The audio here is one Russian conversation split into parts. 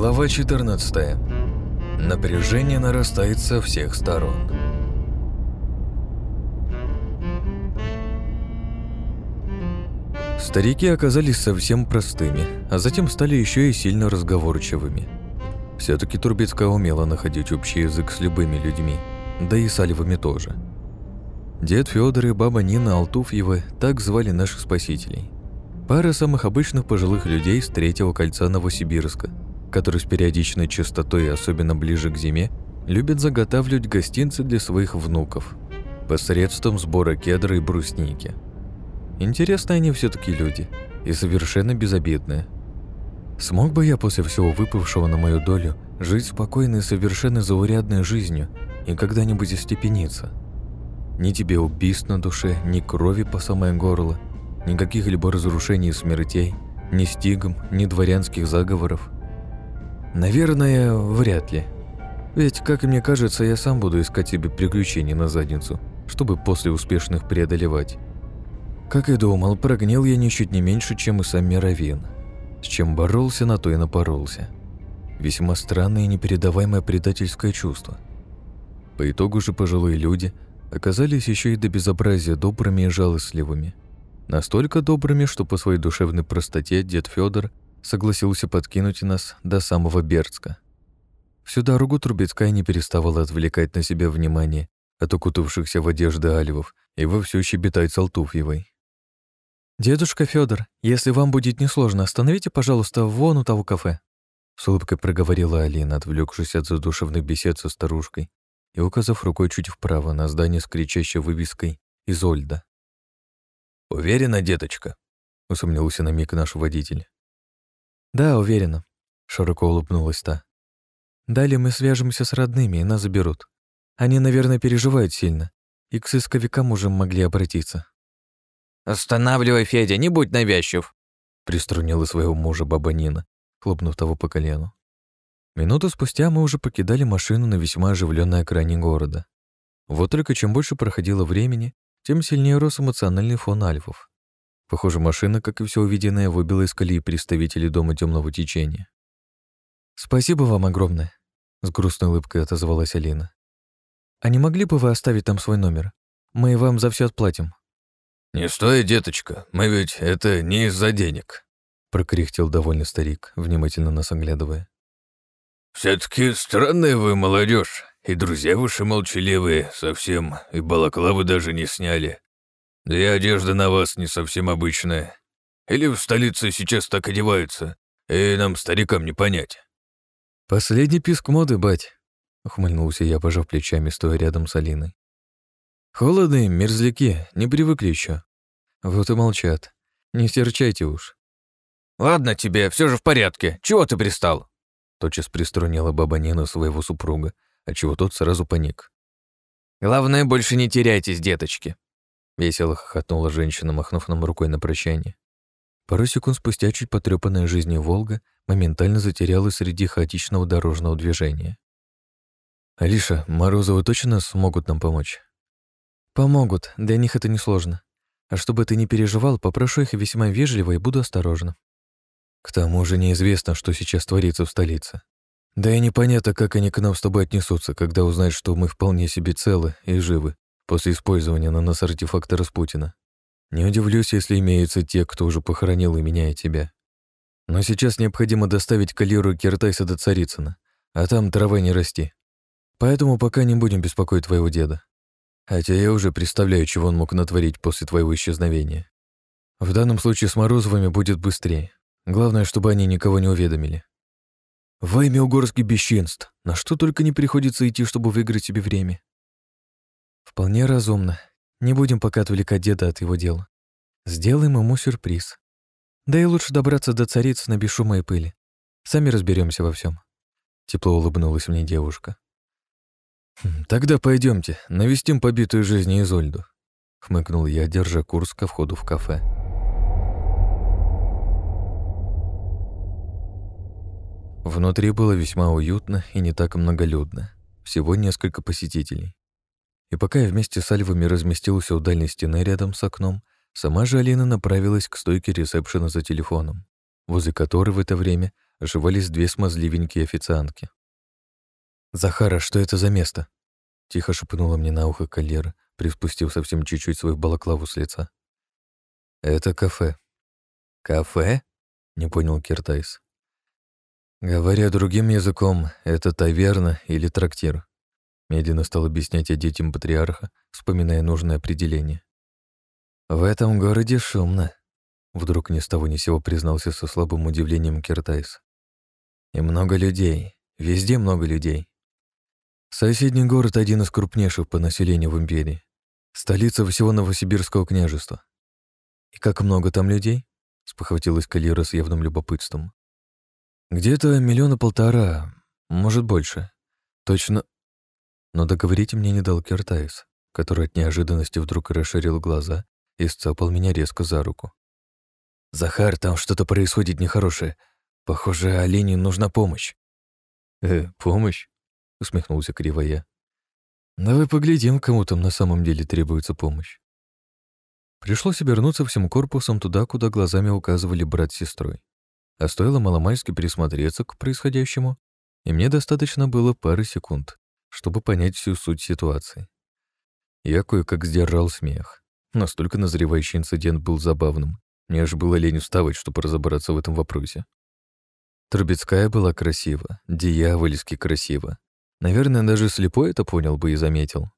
Глава 14. Напряжение нарастает со всех сторон. Старики оказались совсем простыми, а затем стали еще и сильно разговорчивыми. Все-таки Турбецкая умела находить общий язык с любыми людьми, да и с Альвами тоже. Дед Федор и баба Нина Алтуфьевы так звали наших спасителей. Пара самых обычных пожилых людей с третьего кольца Новосибирска, которые с периодичной частотой, особенно ближе к зиме, любят заготавливать гостинцы для своих внуков посредством сбора кедра и брусники. Интересные они все таки люди и совершенно безобидные. Смог бы я после всего выпавшего на мою долю жить спокойной и совершенно заурядной жизнью и когда-нибудь остепениться? Ни тебе убийств на душе, ни крови по самое горло, ни каких-либо разрушений и смертей, ни стигом, ни дворянских заговоров. Наверное, вряд ли. Ведь, как мне кажется, я сам буду искать себе приключений на задницу, чтобы после успешных преодолевать. Как и думал, прогнил я ничуть не меньше, чем и сам Мировин. С чем боролся, на то и напоролся. Весьма странное и непередаваемое предательское чувство. По итогу же пожилые люди – оказались еще и до безобразия добрыми и жалостливыми. Настолько добрыми, что по своей душевной простоте дед Федор согласился подкинуть нас до самого Бердска. Всю дорогу Трубецкая не переставала отвлекать на себя внимание от укутавшихся в одежды альвов и вовсю щебетать Салтуфьевой. «Дедушка Федор, если вам будет несложно, остановите, пожалуйста, вон у того кафе», с улыбкой проговорила Алина, отвлекшись от задушевных бесед со старушкой и указав рукой чуть вправо на здание с кричащей вывеской «Изольда». «Уверена, деточка?» — усомнился на миг наш водитель. «Да, уверена», — широко улыбнулась та. «Далее мы свяжемся с родными, и нас заберут. Они, наверное, переживают сильно, и к сысковикам уже могли обратиться». «Останавливай, Федя, не будь навязчив!» — приструнила своего мужа баба Нина, хлопнув того по колену. Минуту спустя мы уже покидали машину на весьма оживленной окраине города. Вот только чем больше проходило времени, тем сильнее рос эмоциональный фон альфов. Похоже, машина, как и все увиденное, выбила из колеи представителей Дома темного течения. «Спасибо вам огромное», — с грустной улыбкой отозвалась Алина. «А не могли бы вы оставить там свой номер? Мы вам за все отплатим». «Не стоит, деточка, мы ведь это не из-за денег», — прокряхтел довольный старик, внимательно нас оглядывая. «Все-таки странная вы молодежь, и друзья ваши молчаливые совсем, и балаклавы даже не сняли. Да и одежда на вас не совсем обычная. Или в столице сейчас так одеваются, и нам, старикам, не понять». «Последний писк моды, бать», — ухмыльнулся я, пожав плечами, стоя рядом с Алиной. «Холодные, мерзляки, не привыкли еще. Вот и молчат. Не серчайте уж». «Ладно тебе, все же в порядке. Чего ты пристал?» Тотчас приструнила баба Нина своего супруга, отчего тот сразу паник. «Главное, больше не теряйтесь, деточки!» Весело хохотнула женщина, махнув нам рукой на прощание. Пару секунд спустя чуть потрепанная жизнью «Волга» моментально затерялась среди хаотичного дорожного движения. «Алиша, Морозовы точно смогут нам помочь?» «Помогут, для них это несложно. А чтобы ты не переживал, попрошу их весьма вежливо и буду осторожна». К тому же неизвестно, что сейчас творится в столице. Да и непонятно, как они к нам с тобой отнесутся, когда узнают, что мы вполне себе целы и живы после использования на нас артефакта Распутина. Не удивлюсь, если имеются те, кто уже похоронил и меня, и тебя. Но сейчас необходимо доставить Калиру Киртайса до Царицына, а там трава не расти. Поэтому пока не будем беспокоить твоего деда. Хотя я уже представляю, чего он мог натворить после твоего исчезновения. В данном случае с Морозовыми будет быстрее. Главное, чтобы они никого не уведомили. Во имя угорских бесчинств, на что только не приходится идти, чтобы выиграть себе время. Вполне разумно. Не будем пока отвлекать деда от его дела. Сделаем ему сюрприз. Да и лучше добраться до царицы на без шума и пыли. Сами разберемся во всем. Тепло улыбнулась мне девушка. «Хм, «Тогда пойдемте, навестим побитую жизнь Изольду», — хмыкнул я, держа курс ко входу в кафе. Внутри было весьма уютно и не так многолюдно. Всего несколько посетителей. И пока я вместе с Альвами разместился у дальней стены рядом с окном, сама же Алина направилась к стойке ресепшена за телефоном, возле которой в это время оживались две смазливенькие официантки. «Захара, что это за место?» Тихо шепнула мне на ухо Калера, приспустив совсем чуть-чуть свою балаклаву с лица. «Это кафе». «Кафе?» — не понял Киртайс. Говоря другим языком, это таверна или трактир. Медленно стал объяснять я детям патриарха, вспоминая нужное определение. В этом городе шумно. Вдруг ни с того ни сего признался со слабым удивлением Киртайс. И много людей. Везде много людей. Соседний город один из крупнейших по населению в империи. Столица всего Новосибирского княжества. И как много там людей? Спохватилась Калира с явным любопытством. Где-то миллиона полтора, может больше. Точно. Но договорить мне не дал Киртайс, который от неожиданности вдруг расширил глаза и сцапал меня резко за руку. «Захар, там что-то происходит нехорошее. Похоже, оленю нужна помощь». «Э, помощь?» — усмехнулся криво я. «Давай поглядим, кому там на самом деле требуется помощь». Пришлось обернуться всем корпусом туда, куда глазами указывали брат с сестрой. А стоило маломальски присмотреться к происходящему, и мне достаточно было пары секунд, чтобы понять всю суть ситуации. Я кое-как сдержал смех. Настолько назревающий инцидент был забавным. Мне аж было лень вставать, чтобы разобраться в этом вопросе. Трубецкая была красива, дьявольски красива, Наверное, даже слепой это понял бы и заметил.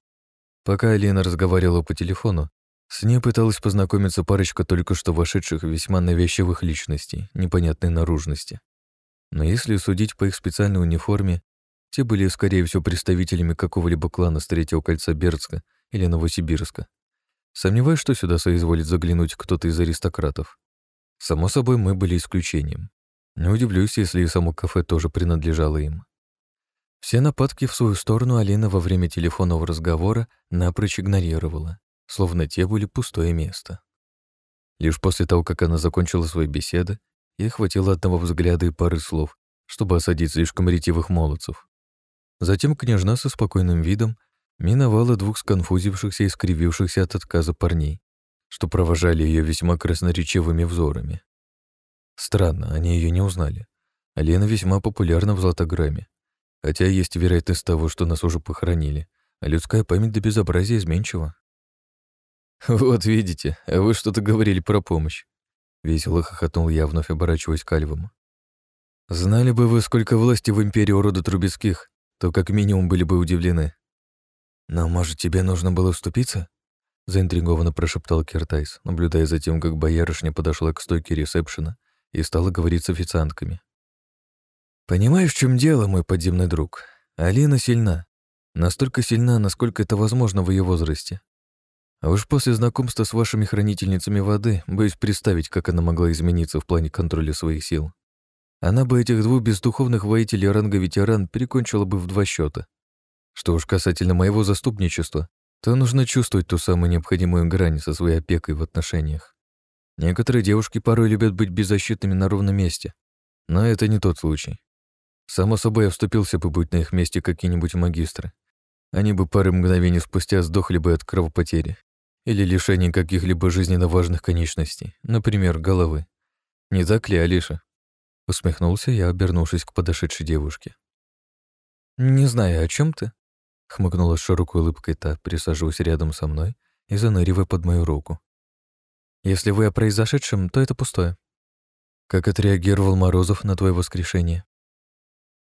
Пока Алина разговаривала по телефону, с ней пыталась познакомиться парочка только что вошедших весьма навязчивых личностей, непонятной наружности. Но если судить по их специальной униформе, те были, скорее всего, представителями какого-либо клана с третьего кольца Бердска или Новосибирска. Сомневаюсь, что сюда соизволит заглянуть кто-то из аристократов. Само собой, мы были исключением. Не удивлюсь, если и само кафе тоже принадлежало им. Все нападки в свою сторону Алина во время телефонного разговора напрочь игнорировала, словно те были пустое место. Лишь после того, как она закончила свои беседы, ей хватило одного взгляда и пары слов, чтобы осадить слишком ретивых молодцев. Затем княжна со спокойным видом миновала двух сконфузившихся и скривившихся от отказа парней, что провожали ее весьма красноречивыми взорами. Странно, они ее не узнали. Алина весьма популярна в Златограмме, Хотя есть вероятность того, что нас уже похоронили, а людская память до безобразия изменчива. «Вот видите, вы что-то говорили про помощь», — весело хохотнул я, вновь оборачиваясь к Альвам. «Знали бы вы, сколько власти в империи у рода Трубецких, то как минимум были бы удивлены». «Но, может, тебе нужно было вступиться?» — заинтригованно прошептал Киртайс, наблюдая за тем, как боярышня подошла к стойке ресепшена и стала говорить с официантками. Понимаешь, в чем дело, мой подземный друг? Алина сильна. Настолько сильна, насколько это возможно в ее возрасте. А уж после знакомства с вашими хранительницами воды, боюсь представить, как она могла измениться в плане контроля своих сил. Она бы этих двух бездуховных воителей ранга ветеран перекончила бы в два счета. Что уж касательно моего заступничества, то нужно чувствовать ту самую необходимую грань со своей опекой в отношениях. Некоторые девушки порой любят быть беззащитными на ровном месте, но это не тот случай. Само собой, я вступился бы быть на их месте какие-нибудь магистры. Они бы пары мгновений спустя сдохли бы от кровопотери или лишения каких-либо жизненно важных конечностей, например, головы. Не так ли, Алиша? Усмехнулся я, обернувшись к подошедшей девушке. «Не знаю, о чем ты?» — хмыкнула широкой улыбкой та, присаживаясь рядом со мной и заныривая под мою руку. «Если вы о произошедшем, то это пустое». «Как отреагировал Морозов на твое воскрешение?»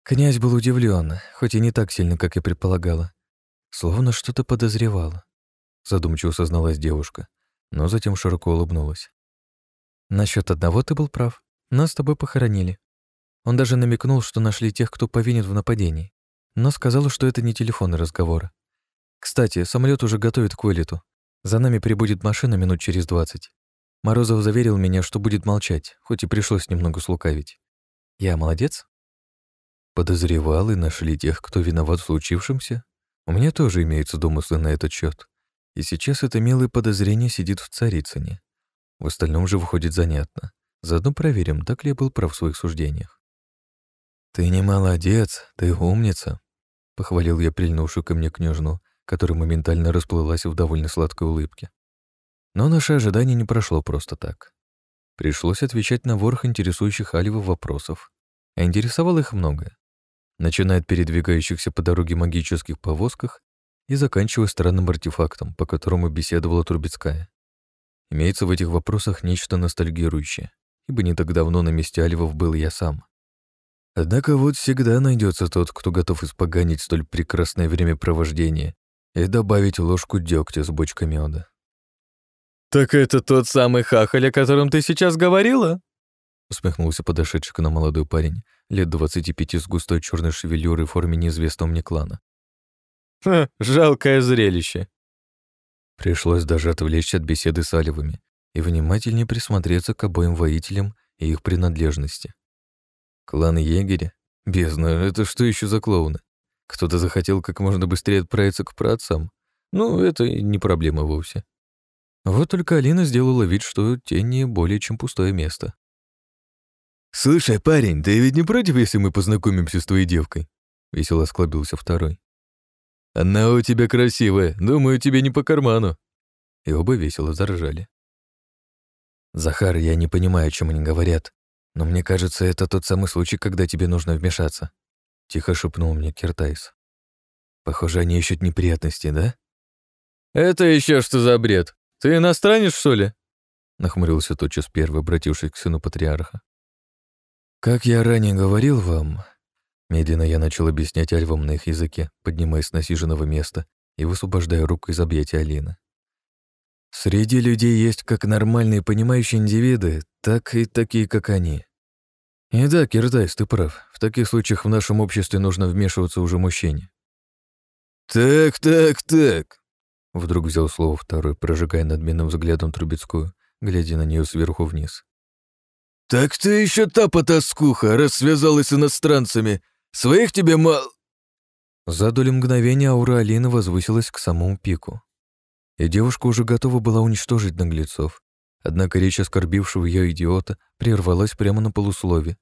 Князь был удивлен, хоть и не так сильно, как и предполагала. Словно что-то подозревала. Задумчиво созналась девушка, но затем широко улыбнулась. Насчет одного ты был прав. Нас с тобой похоронили. Он даже намекнул, что нашли тех, кто повинен в нападении, но сказал, что это не телефонный разговор. Кстати, самолет уже готовит к вылету. За нами прибудет машина минут через двадцать. Морозов заверил меня, что будет молчать, хоть и пришлось немного слукавить. Я молодец? Подозревал и нашли тех, кто виноват в случившемся? У меня тоже имеются домыслы на этот счет. И сейчас это милое подозрение сидит в Царицыне. В остальном же выходит занятно. Заодно проверим, так ли я был прав в своих суждениях. «Ты не молодец, ты умница», — похвалил я прильнувшую ко мне княжну, которая моментально расплылась в довольно сладкой улыбке. Но наше ожидание не прошло просто так. Пришлось отвечать на ворох интересующих Алива вопросов. а интересовало их многое. Начиная от передвигающихся по дороге магических повозках и заканчивая странным артефактом, по которому беседовала Трубецкая. Имеется в этих вопросах нечто ностальгирующее, ибо не так давно на месте Альвов был я сам. Однако вот всегда найдется тот, кто готов испоганить столь прекрасное времяпровождение и добавить ложку дегтя с бочкой меда. «Так это тот самый хахаль, о котором ты сейчас говорила?» усмехнулся подошедший к нам молодой парень, лет двадцати пяти с густой черной шевелюрой в форме неизвестного мне клана. «Ха, жалкое зрелище!» Пришлось даже отвлечься от беседы с Алевыми и внимательнее присмотреться к обоим воителям и их принадлежности. Клан егеря? Бездна, это что еще за клоуны? Кто-то захотел как можно быстрее отправиться к праотцам? Ну, это не проблема вовсе. Вот только Алина сделала вид, что тень не более чем пустое место. «Слушай, парень, ты ведь не против, если мы познакомимся с твоей девкой?» — весело склобился второй. «Она у тебя красивая, думаю, тебе не по карману». И оба весело заржали. «Захар, я не понимаю, о чем они говорят, но мне кажется, это тот самый случай, когда тебе нужно вмешаться», — тихо шепнул мне Киртайс. «Похоже, они ищут неприятности, да?» «Это еще что за бред? Ты иностранец, что ли?» — нахмурился тотчас первый, обратившись к сыну патриарха. «Как я ранее говорил вам...» Медленно я начал объяснять альвам на их языке, поднимаясь с насиженного места и высвобождая руку из объятия Алины. Среди людей есть как нормальные понимающие индивиды, так и такие, как они. И да, Кирдайс, ты прав. В таких случаях в нашем обществе нужно вмешиваться уже мужчине. «Так, так, так», — вдруг взял слово второй, прожигая надменным взглядом Трубецкую, глядя на нее сверху вниз. «Так ты еще та потаскуха, раз связалась с иностранцами. Своих тебе мал...» За долю мгновения аура Алины возвысилась к самому пику и девушка уже готова была уничтожить наглецов. Однако речь оскорбившего ее идиота прервалась прямо на полуслове,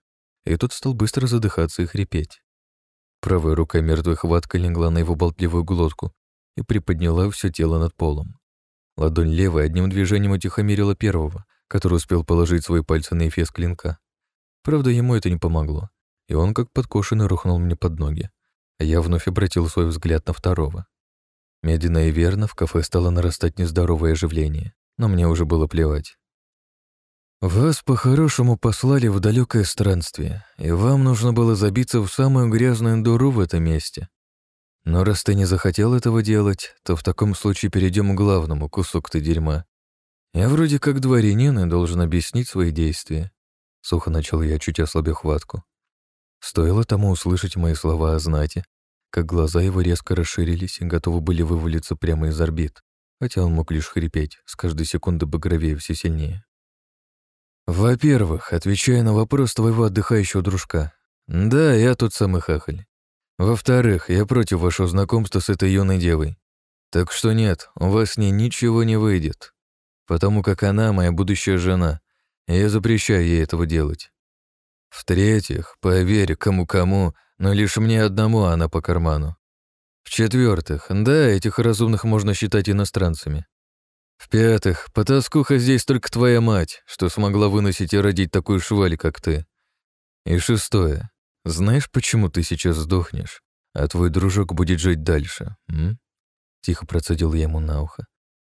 и тот стал быстро задыхаться и хрипеть. Правая рука мертвой хваткой легла на его болтливую глотку и приподняла все тело над полом. Ладонь левой одним движением утихомирила первого, который успел положить свои пальцы на эфес клинка. Правда, ему это не помогло, и он как подкошенный рухнул мне под ноги, а я вновь обратил свой взгляд на второго. Медленно и верно в кафе стало нарастать нездоровое оживление, но мне уже было плевать. «Вас по-хорошему послали в далекое странствие, и вам нужно было забиться в самую грязную дуру в этом месте. Но раз ты не захотел этого делать, то в таком случае перейдем к главному, кусок ты дерьма. Я вроде как дворянин и должен объяснить свои действия». Сухо начал я, чуть ослабив хватку. Стоило тому услышать мои слова о знати, как глаза его резко расширились и готовы были вывалиться прямо из орбит, хотя он мог лишь хрипеть, с каждой секунды багровее все сильнее. Во-первых, отвечая на вопрос твоего отдыхающего дружка, да, я тот самый хахаль. Во-вторых, я против вашего знакомства с этой юной девой. Так что нет, у вас с ней ничего не выйдет, потому как она моя будущая жена, и я запрещаю ей этого делать. В-третьих, поверь, кому-кому, но лишь мне одному она по карману. В-четвертых, да, этих разумных можно считать иностранцами. В-пятых, потаскуха здесь только твоя мать, что смогла выносить и родить такую шваль, как ты. И шестое, знаешь, почему ты сейчас сдохнешь, а твой дружок будет жить дальше, м? Тихо процедил я ему на ухо.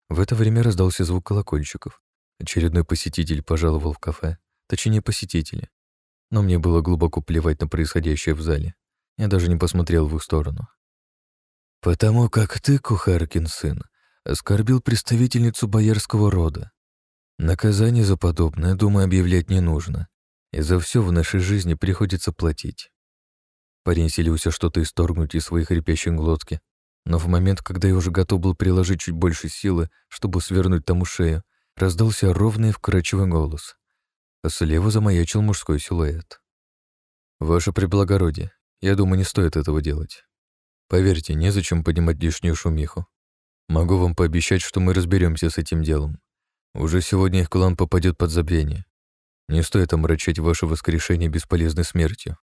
В это время раздался звук колокольчиков. Очередной посетитель пожаловал в кафе. Точнее, посетители но мне было глубоко плевать на происходящее в зале. Я даже не посмотрел в их сторону. «Потому как ты, Кухаркин сын, оскорбил представительницу боярского рода. Наказание за подобное, думаю, объявлять не нужно, и за все в нашей жизни приходится платить». Парень селился что-то исторгнуть из своих хрипящих глотки, но в момент, когда я уже готов был приложить чуть больше силы, чтобы свернуть тому шею, раздался ровный вкрадчивый голос а слева замаячил мужской силуэт. «Ваше преблагородие, я думаю, не стоит этого делать. Поверьте, незачем поднимать лишнюю шумиху. Могу вам пообещать, что мы разберемся с этим делом. Уже сегодня их клан попадет под забвение. Не стоит омрачать ваше воскрешение бесполезной смертью.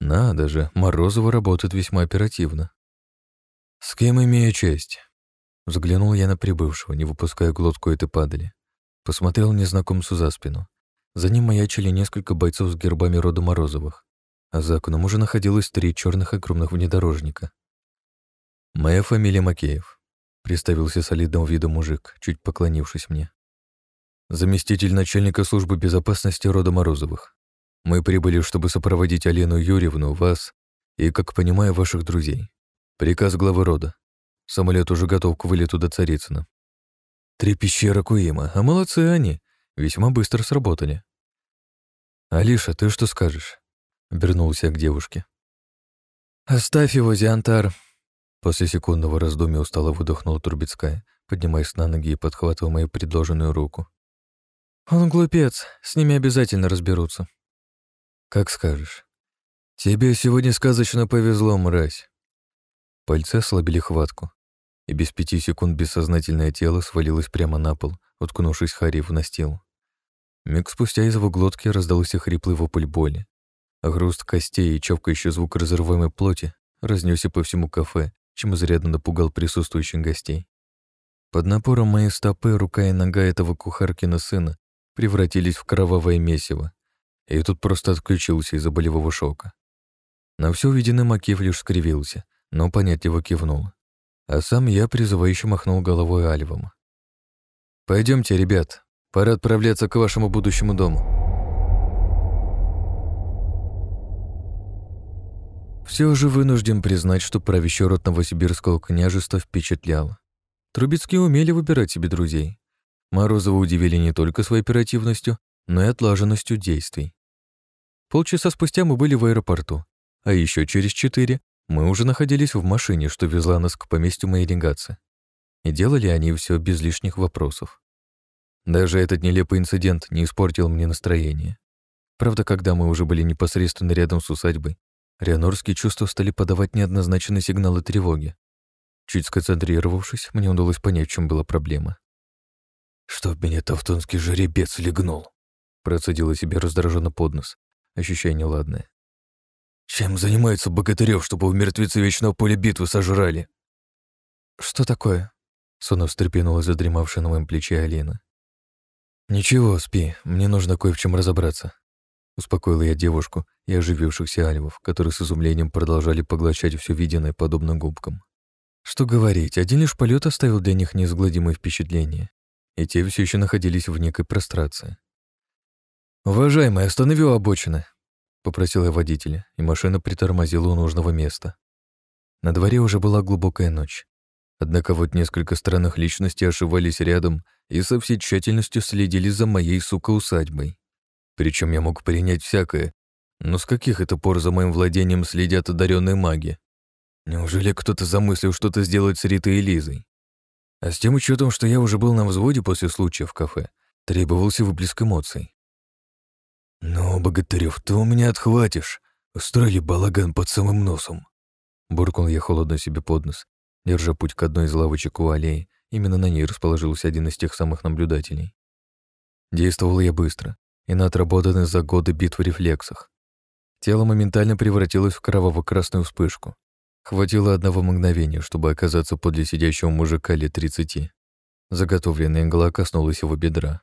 Надо же, Морозова работает весьма оперативно. С кем имею честь? Взглянул я на прибывшего, не выпуская глотку этой падали. Посмотрел незнакомцу за спину. За ним маячили несколько бойцов с гербами рода Морозовых. а за окном уже находилось три черных огромных внедорожника. «Моя фамилия Макеев», — представился солидного вида мужик, чуть поклонившись мне. «Заместитель начальника службы безопасности рода Морозовых. Мы прибыли, чтобы сопроводить Алену Юрьевну, вас и, как понимаю, ваших друзей. Приказ главы рода. Самолет уже готов к вылету до Царицына. Три пещеры Куима, а молодцы они, весьма быстро сработали. «Алиша, ты что скажешь?» — обернулся к девушке. «Оставь его, Зиантар!» После секундного раздумья устало выдохнула Турбецкая, поднимаясь на ноги и подхватывая мою предложенную руку. «Он глупец, с ними обязательно разберутся». «Как скажешь. Тебе сегодня сказочно повезло, мразь». Пальцы ослабили хватку, и без пяти секунд бессознательное тело свалилось прямо на пол, уткнувшись Харри в настил. Миг спустя из его глотки раздался хриплый вопль боли, хруст костей и чавкающий звук разрываемой плоти разнесся по всему кафе, чем изрядно напугал присутствующих гостей. Под напором моей стопы рука и нога этого кухаркина сына превратились в кровавое месиво, и тут просто отключился из-за болевого шока. На все увиденное Макив лишь скривился, но понятливо кивнул. А сам я призывающе махнул головой Альвом. Пойдемте, ребят, пора отправляться к вашему будущему дому. Все же вынужден признать, что правящий род Новосибирского княжества впечатлял. Трубецкие умели выбирать себе друзей. Морозова удивили не только своей оперативностью, но и отлаженностью действий. Полчаса спустя мы были в аэропорту, а еще через четыре мы уже находились в машине, что везла нас к поместью моей легации. И делали они все без лишних вопросов. Даже этот нелепый инцидент не испортил мне настроение. Правда, когда мы уже были непосредственно рядом с усадьбой, рианорские чувства стали подавать неоднозначные сигналы тревоги. Чуть сконцентрировавшись, мне удалось понять, в чем была проблема. «Чтоб меня тавтонский жеребец легнул!» процедила себе раздраженно под нос, ощущая неладное. Чем занимается Богатырев, чтобы в мертвецы Вечного поля битвы сожрали? Что такое? Сонно встрепенула задремавшая на моем плече Алина. «Ничего, спи, мне нужно кое в чем разобраться», — успокоила я девушку и оживившихся альвов, которые с изумлением продолжали поглощать все виденное подобно губкам. Что говорить, один лишь полет оставил для них неизгладимое впечатление, и те все еще находились в некой прострации. «Уважаемый, останови обочины», попросил я водителя, и машина притормозила у нужного места. На дворе уже была глубокая ночь. Однако вот несколько странных личностей ошивались рядом и со всей тщательностью следили за моей, сука, усадьбой. Причем я мог принять всякое, но с каких это пор за моим владением следят одаренные маги? Неужели кто-то замыслил что-то сделать с Ритой и Лизой? А с тем учетом, что я уже был на взводе после случая в кафе, требовался выплеск эмоций. «Ну, Богатырев, ты у меня отхватишь. Устроили балаган под самым носом». Буркнул я холодно себе под нос, держа путь к одной из лавочек у аллеи. Именно на ней расположился один из тех самых наблюдателей. Действовал я быстро и на отработанных за годы битв рефлексах. Тело моментально превратилось в кроваво-красную вспышку. Хватило одного мгновения, чтобы оказаться подле сидящего мужика лет тридцати. Заготовленная игла коснулась его бедра.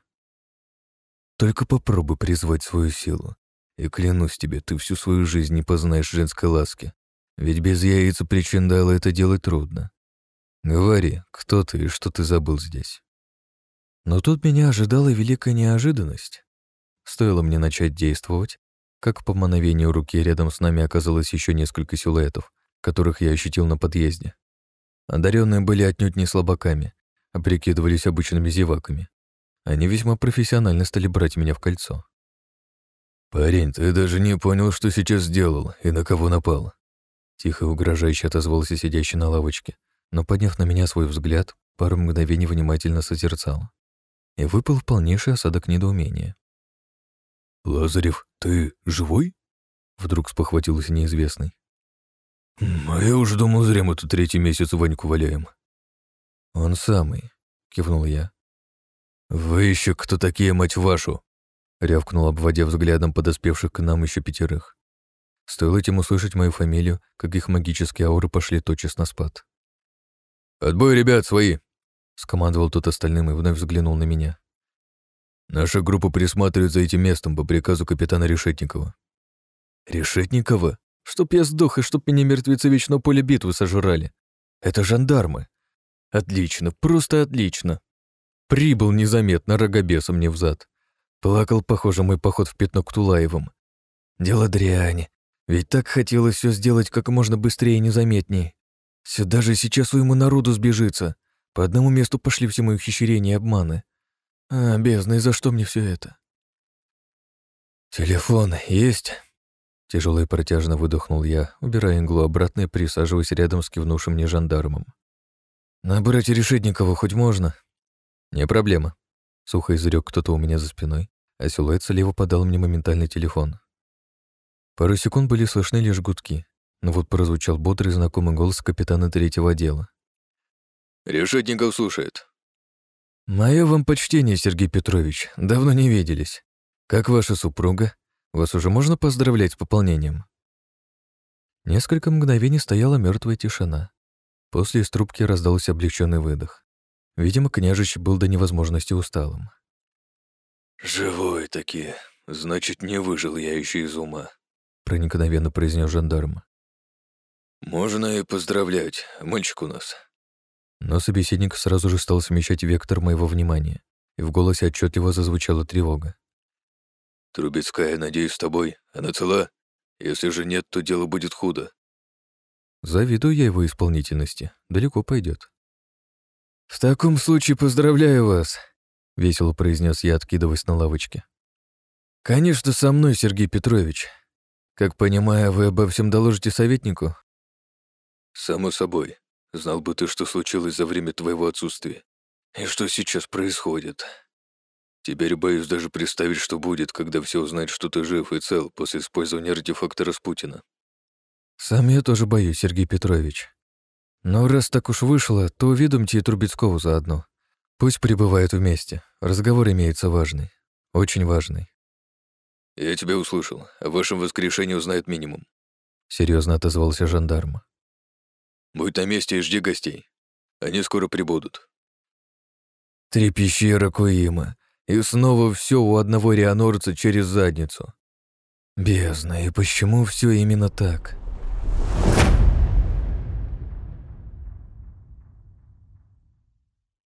Только попробуй призвать свою силу. И клянусь тебе, ты всю свою жизнь не познаешь женской ласки. Ведь без яиц причиндала это делать трудно. Говори, кто ты и что ты забыл здесь. Но тут меня ожидала великая неожиданность. Стоило мне начать действовать, как по мановению руки рядом с нами оказалось еще несколько силуэтов, которых я ощутил на подъезде. Одаренные были отнюдь не слабаками, а прикидывались обычными зеваками. Они весьма профессионально стали брать меня в кольцо. «Парень, ты даже не понял, что сейчас сделал и на кого напал». Тихо угрожающе отозвался сидящий на лавочке, но, подняв на меня свой взгляд, пару мгновений внимательно созерцал. И выпал полнейший осадок недоумения. «Лазарев, ты живой?» Вдруг спохватился неизвестный. «А я уже думал, зря мы тут третий месяц Ваньку валяем». «Он самый», — кивнул я, «Вы еще кто такие, мать вашу?» — рявкнул, обводя взглядом подоспевших к нам еще пятерых. Стоило этим услышать мою фамилию, как их магические ауры пошли тотчас на спад. «Отбой, ребят, свои!» — скомандовал тот остальным и вновь взглянул на меня. «Наша группа присматривает за этим местом по приказу капитана Решетникова». Решетникова? Чтоб я сдох и чтоб меня мертвецы вечного поля битвы сожрали. Это жандармы. Отлично, просто отлично. Прибыл незаметно рогобесом мне взад. Плакал, похоже, мой поход в пятно к Тулаевым. Дело дрянь. Ведь так хотелось все сделать как можно быстрее и незаметнее. Сюда же сейчас у ему народу сбежится. По одному месту пошли все мои ухищрения и обманы. А, бездна, и за что мне все это? Телефон есть? Тяжело и протяжно выдохнул я, убирая иглу обратно и присаживаясь рядом с кивнувшим мне жандармом. «Набрать Решетникова хоть можно?» «Не проблема», — сухо изрек кто-то у меня за спиной, а силуэт слева подал мне моментальный телефон. Пару секунд были слышны лишь гудки, но вот прозвучал бодрый знакомый голос капитана третьего отдела. «Решетников слушает». «Мое вам почтение, Сергей Петрович. Давно не виделись. Как ваша супруга? Вас уже можно поздравлять с пополнением?» Несколько мгновений стояла мертвая тишина. После из трубки раздался облегченный выдох. Видимо, княжич был до невозможности усталым. «Живой таки. Значит, не выжил я еще из ума», — проникновенно произнес жандарм. «Можно и поздравлять. Мальчик у нас». Но собеседник сразу же стал смещать вектор моего внимания, и в голосе отчетливо зазвучала тревога. «Трубецкая, надеюсь, с тобой. Она цела? Если же нет, то дело будет худо. Завидую я его исполнительности. Далеко пойдет. «В таком случае поздравляю вас», — весело произнес я, откидываясь на лавочке. «Конечно, со мной, Сергей Петрович. Как понимаю, вы обо всем доложите советнику?» «Само собой. Знал бы ты, что случилось за время твоего отсутствия. И что сейчас происходит. Теперь боюсь даже представить, что будет, когда все узнают, что ты жив и цел после использования артефакта Распутина. «Сам я тоже боюсь, Сергей Петрович. Но раз так уж вышло, то уведомьте и Трубецкову заодно. Пусть пребывают вместе. Разговор имеется важный. Очень важный». «Я тебя услышал. О вашем воскрешении узнает минимум», — серьезно отозвался жандарм. «Будь на месте и жди гостей. Они скоро прибудут». Три пещеры Куима, и снова все у одного рианорца через задницу. Бездна, и почему все именно так?